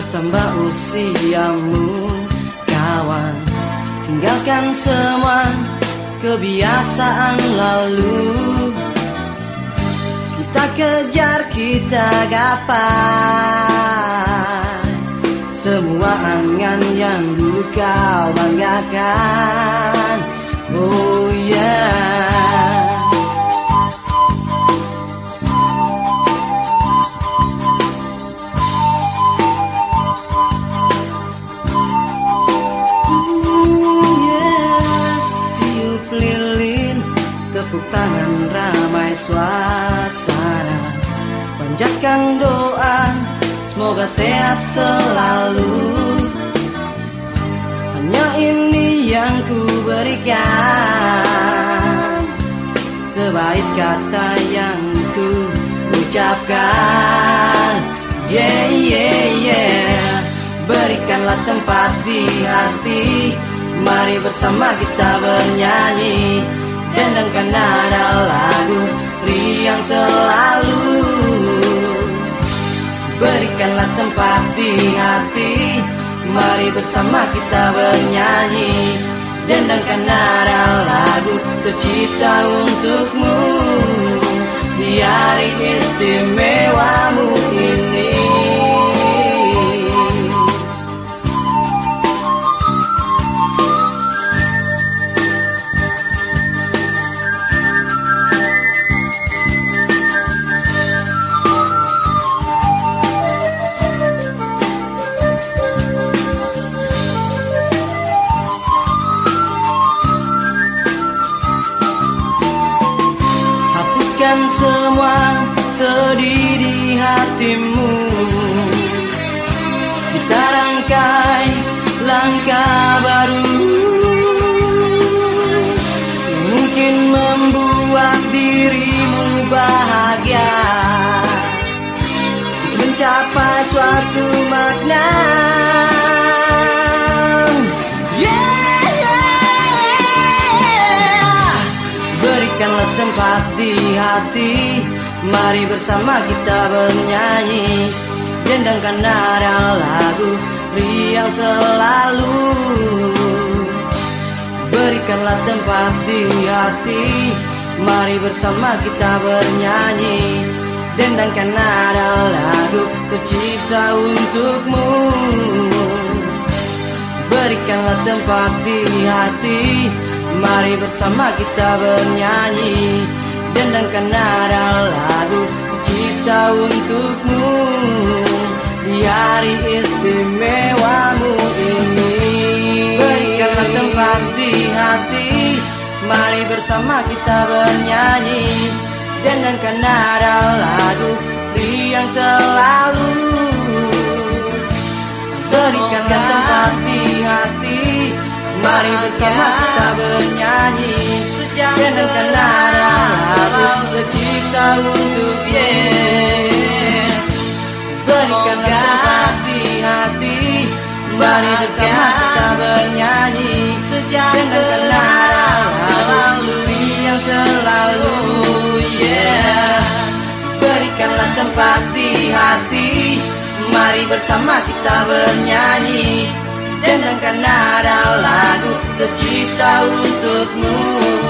Bertambah usiamu. Kawan Tinggalkan semua kebiasaan lalu. Kita kejar kita gapai. Semua angan yang dulu kau banggakan. Oh yeah Tepuk tangan ramai suasana. Panjatkan doa Semoga sehat selalu. Hanya ini yang ku berikan. Sebaik kata yang ku ucapkan. Yeah, yeah, yeah. Berikanlah tempat di hati. Mari bersama kita bernyanyi Dendangkan nada lagu riang selalu. Berikanlah tempat di hati Mari bersama kita bernyanyi. Dendangkan nada lagu tercipta untukmu. Di hari istimewamu hatimu Kita rangkai langkah baru. Mungkin membuat dirimu bahagia. Mencapai suatu makna. Berikanlah tempat di hati Mari bersama kita bernyanyi. Dendangkan nada lagu riang selalu. Berikanlah tempat di hati. Mari bersama kita bernyanyi. Dendangkan nada lagu tercipta untukmu. Berikanlah tempat di hati. Mari bersama kita bernyanyi Dendangkan nada lagu tercipta untukmu. Di hari istimewamu ini. Berikanlah tempat di hati. Mari bersama kita bernyanyi. Dendangkan nada lagu riang selalu. Berikanlah tempat di hati. Mari bersama kita bernyanyi. Dendangkan nada lagu tercipta untuk yeah Berikanlah tempat di hati Mari bersama kita bernyanyi nada lagu yang selalu Berikanlah tempat di hati Mari bersama kita bernyanyi. Dendangkan nada lagu tercipta untukmu